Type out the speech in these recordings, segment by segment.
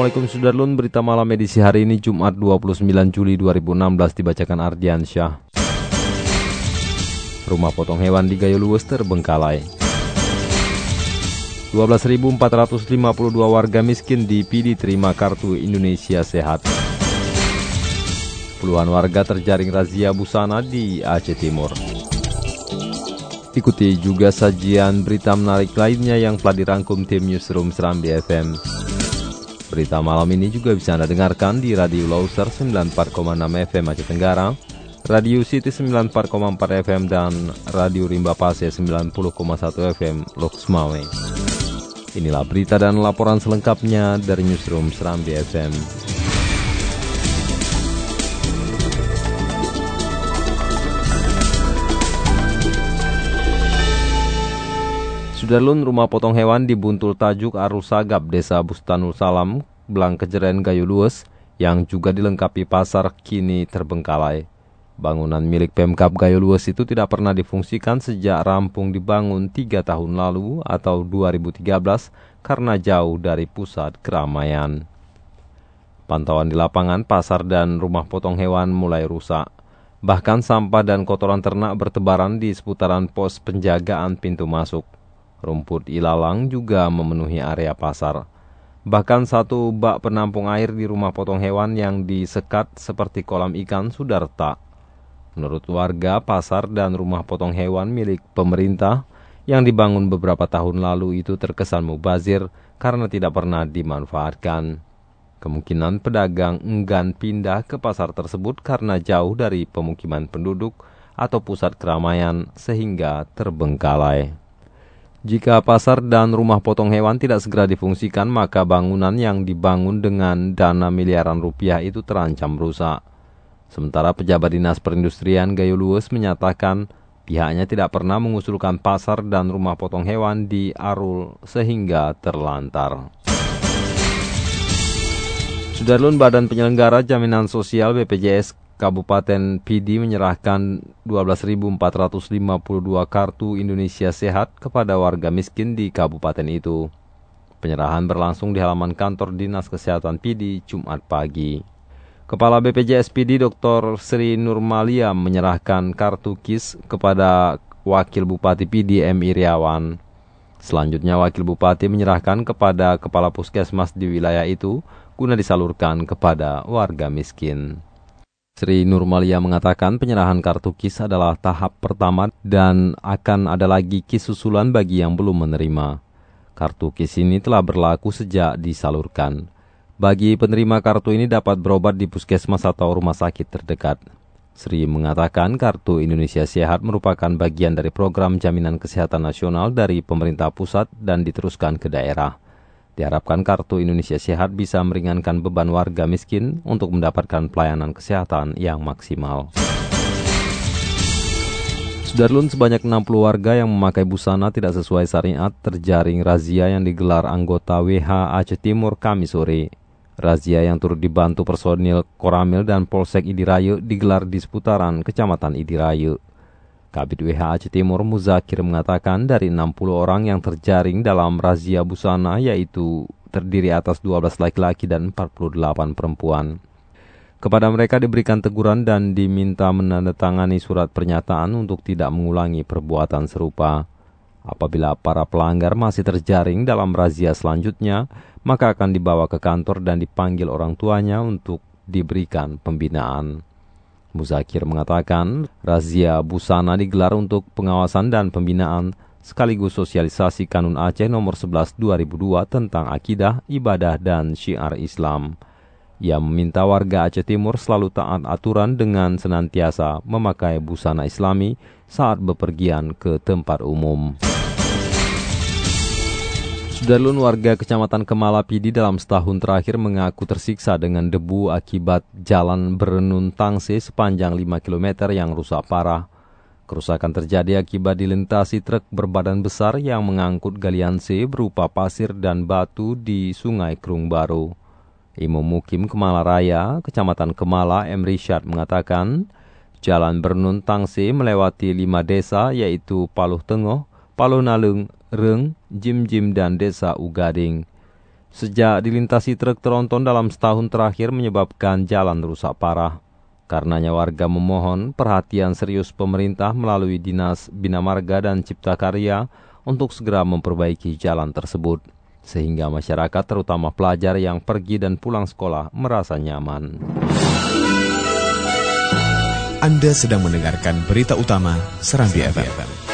Assalamualaikum Sudarlun, berita malam edisi hari ini Jumat 29 Juli 2016 dibacakan Ardian Syah. Rumah potong hewan di Gayo Luwes terbengkalai. 12.452 warga miskin di PD terima kartu Indonesia Sehat. Puluhan warga terjaring razia busana di Aceh Timur. Ikuti juga sajian berita menarik lainnya yang telah dirangkum tim Newsroom Serambi FM. Berita malam ini juga bisa Anda dengarkan di Radio Loser 94,6 FM Aceh Tenggara, Radio City 94,4 FM, dan Radio Rimba Pase 90,1 FM Loksmawe. Inilah berita dan laporan selengkapnya dari Newsroom Serambi FM. Sudarlun rumah potong hewan di Buntul Tajuk Arusagap, Desa Bustanul Salam, Belang Kejeren Gayo Lues, yang juga dilengkapi pasar kini terbengkalai. Bangunan milik Pemkap Gayo Lues itu tidak pernah difungsikan sejak rampung dibangun tiga tahun lalu atau 2013 karena jauh dari pusat keramaian. Pantauan di lapangan, pasar dan rumah potong hewan mulai rusak. Bahkan sampah dan kotoran ternak bertebaran di seputaran pos penjagaan pintu masuk. Rumput ilalang juga memenuhi area pasar. Bahkan satu bak penampung air di rumah potong hewan yang disekat seperti kolam ikan sudah retak. Menurut warga, pasar dan rumah potong hewan milik pemerintah yang dibangun beberapa tahun lalu itu terkesan mubazir karena tidak pernah dimanfaatkan. Kemungkinan pedagang enggan pindah ke pasar tersebut karena jauh dari pemukiman penduduk atau pusat keramaian sehingga terbengkalai. Jika pasar dan rumah potong hewan tidak segera difungsikan, maka bangunan yang dibangun dengan dana miliaran rupiah itu terancam rusak. Sementara pejabat dinas perindustrian Gayo Luwes menyatakan pihaknya tidak pernah mengusulkan pasar dan rumah potong hewan di Arul sehingga terlantar. Sudarlun Badan Penyelenggara Jaminan Sosial BPJS Kabupaten PD menyerahkan 12.452 kartu Indonesia Sehat kepada warga miskin di kabupaten itu. Penyerahan berlangsung di halaman kantor Dinas Kesehatan PD Jumat pagi. Kepala BPJS PD Dr. Sri Nurmalia menyerahkan kartu KIS kepada Wakil Bupati PD M. Iriawan. Selanjutnya Wakil Bupati menyerahkan kepada Kepala Puskesmas di wilayah itu guna disalurkan kepada warga miskin. Sri Nurmalia mengatakan penyerahan kartu KIS adalah tahap pertama dan akan ada lagi KIS susulan bagi yang belum menerima. Kartu KIS ini telah berlaku sejak disalurkan. Bagi penerima kartu ini dapat berobat di puskesmas atau rumah sakit terdekat. Sri mengatakan kartu Indonesia Sehat merupakan bagian dari program jaminan kesehatan nasional dari pemerintah pusat dan diteruskan ke daerah. Diharapkan kartu Indonesia Sehat bisa meringankan beban warga miskin untuk mendapatkan pelayanan kesehatan yang maksimal. Sudarlun sebanyak 60 warga yang memakai busana tidak sesuai syariat terjaring razia yang digelar anggota WH Aceh Timur Kamis sore. Razia yang turut dibantu personil Koramil dan Polsek Idirayu digelar di seputaran Kecamatan Idirayu. Kabit WH Aceh Timur Muzakir mengatakan dari 60 orang yang terjaring dalam razia busana yaitu terdiri atas 12 laki-laki dan 48 perempuan. Kepada mereka diberikan teguran dan diminta menandatangani surat pernyataan untuk tidak mengulangi perbuatan serupa. Apabila para pelanggar masih terjaring dalam razia selanjutnya, maka akan dibawa ke kantor dan dipanggil orang tuanya untuk diberikan pembinaan. Muzakir mengatakan, razia busana digelar untuk pengawasan dan pembinaan sekaligus sosialisasi Kanun Aceh nomor 11 2002 tentang akidah, ibadah, dan syiar Islam. Ia meminta warga Aceh Timur selalu taat aturan dengan senantiasa memakai busana islami saat bepergian ke tempat umum. Sudarlun warga Kecamatan Kemala Pidi dalam setahun terakhir mengaku tersiksa dengan debu akibat jalan berenun tangse sepanjang 5 km yang rusak parah. Kerusakan terjadi akibat dilintasi truk berbadan besar yang mengangkut galian C berupa pasir dan batu di Sungai Kerung Baru. Imam Mukim Kemala Raya, Kecamatan Kemala, M. Rishad mengatakan, Jalan Bernun Tangse melewati lima desa yaitu Paluh Tengah, Paluh Nalung, Reng, Jim Jim, dan Desa Ugading. Sejak dilintasi truk teronton dalam setahun terakhir menyebabkan jalan rusak parah. Karenanya warga memohon perhatian serius pemerintah melalui Dinas Bina Marga dan Cipta Karya untuk segera memperbaiki jalan tersebut. Sehingga masyarakat terutama pelajar yang pergi dan pulang sekolah merasa nyaman. Anda sedang mendengarkan berita utama Serambi FM.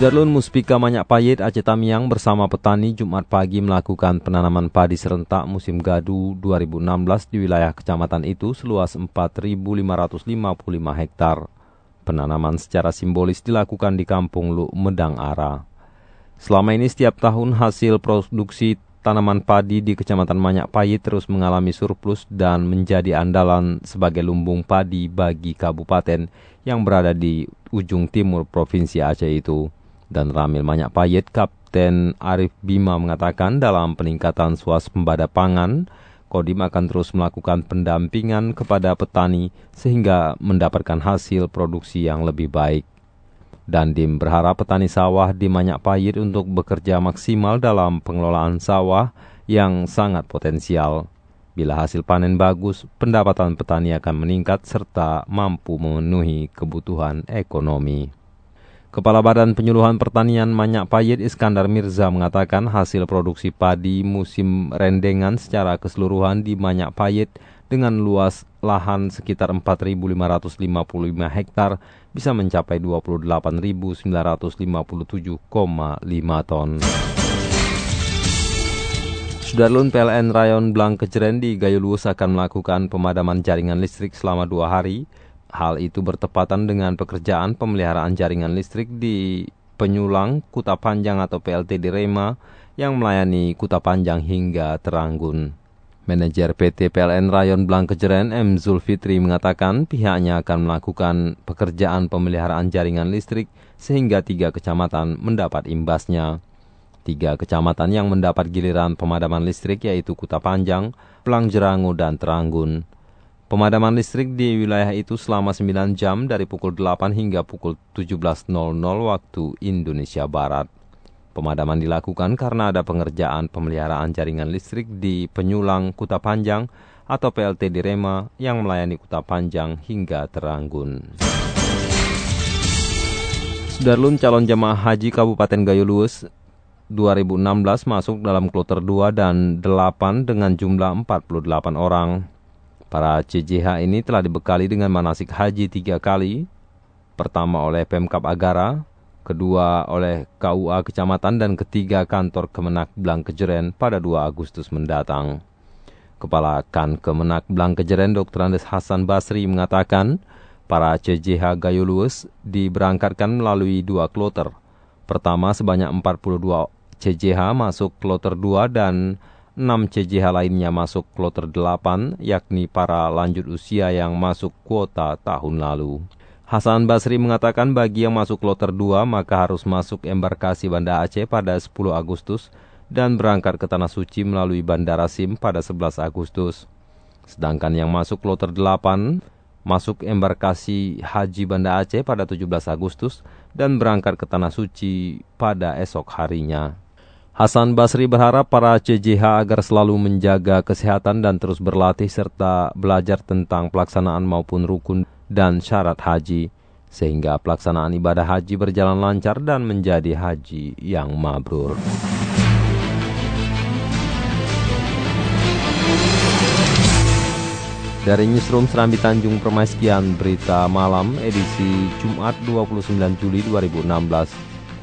Sudarlun Muspika Manyak Payet Aceh Tamiang bersama petani Jumat pagi melakukan penanaman padi serentak musim gadu 2016 di wilayah kecamatan itu seluas 4.555 hektar. Penanaman secara simbolis dilakukan di kampung Luk Medang Ara. Selama ini setiap tahun hasil produksi tanaman padi di Kecamatan Manyak Payet terus mengalami surplus dan menjadi andalan sebagai lumbung padi bagi kabupaten yang berada di ujung timur Provinsi Aceh itu dan Ramil Manyak Payet, Kapten Arif Bima mengatakan dalam peningkatan swasembada pangan, Kodim akan terus melakukan pendampingan kepada petani sehingga mendapatkan hasil produksi yang lebih baik. Dandim berharap petani sawah di Manyak Payet untuk bekerja maksimal dalam pengelolaan sawah yang sangat potensial. Bila hasil panen bagus, pendapatan petani akan meningkat serta mampu memenuhi kebutuhan ekonomi. Kepala Badan Penyuluhan Pertanian Manyak Payet Iskandar Mirza mengatakan hasil produksi padi musim rendengan secara keseluruhan di Manyak Payet dengan luas lahan sekitar 4.555 hektar bisa mencapai 28.957,5 ton. Sudarlun PLN Rayon Blang Kejeren di Gayuluus akan melakukan pemadaman jaringan listrik selama dua hari Hal itu bertepatan dengan pekerjaan pemeliharaan jaringan listrik di Penyulang, Kuta Panjang atau PLT di Rema yang melayani Kuta Panjang hingga Teranggun. Manajer PT PLN Rayon Blang Kejeren M. Zulfitri mengatakan pihaknya akan melakukan pekerjaan pemeliharaan jaringan listrik sehingga tiga kecamatan mendapat imbasnya. Tiga kecamatan yang mendapat giliran pemadaman listrik yaitu Kuta Panjang, Pelang Jerangu, dan Teranggun. Pemadaman listrik di wilayah itu selama 9 jam dari pukul 8 hingga pukul 17.00 waktu Indonesia Barat. Pemadaman dilakukan karena ada pengerjaan pemeliharaan jaringan listrik di Penyulang Kuta Panjang atau PLT di Rema yang melayani Kuta Panjang hingga Teranggun. Sudarlun calon jemaah haji Kabupaten Gayuluus 2016 masuk dalam kloter 2 dan 8 dengan jumlah 48 orang. Para CJH ini telah dibekali dengan manasik haji tiga kali, pertama oleh Pemkap Agara, kedua oleh KUA Kecamatan, dan ketiga kantor Kemenak Blang Kejeren pada 2 Agustus mendatang. Kepala Kan Kemenak Blang Kejeren Dr. Andes Hasan Basri mengatakan, para CJH Gayulues diberangkatkan melalui dua kloter. Pertama sebanyak 42 CJH masuk kloter 2 dan 6 CJH lainnya masuk kloter 8, yakni para lanjut usia yang masuk kuota tahun lalu. Hasan Basri mengatakan bagi yang masuk kloter 2 maka harus masuk embarkasi Banda Aceh pada 10 Agustus dan berangkat ke Tanah Suci melalui Bandara Sim pada 11 Agustus. Sedangkan yang masuk kloter 8 masuk embarkasi Haji Banda Aceh pada 17 Agustus dan berangkat ke Tanah Suci pada esok harinya. Hasan Basri berharap para CJH agar selalu menjaga kesehatan dan terus berlatih serta belajar tentang pelaksanaan maupun rukun dan syarat haji, sehingga pelaksanaan ibadah haji berjalan lancar dan menjadi haji yang mabrur. Dari Newsroom Serambi Tanjung Permaiskian Berita Malam edisi Jumat 29 Juli 2016.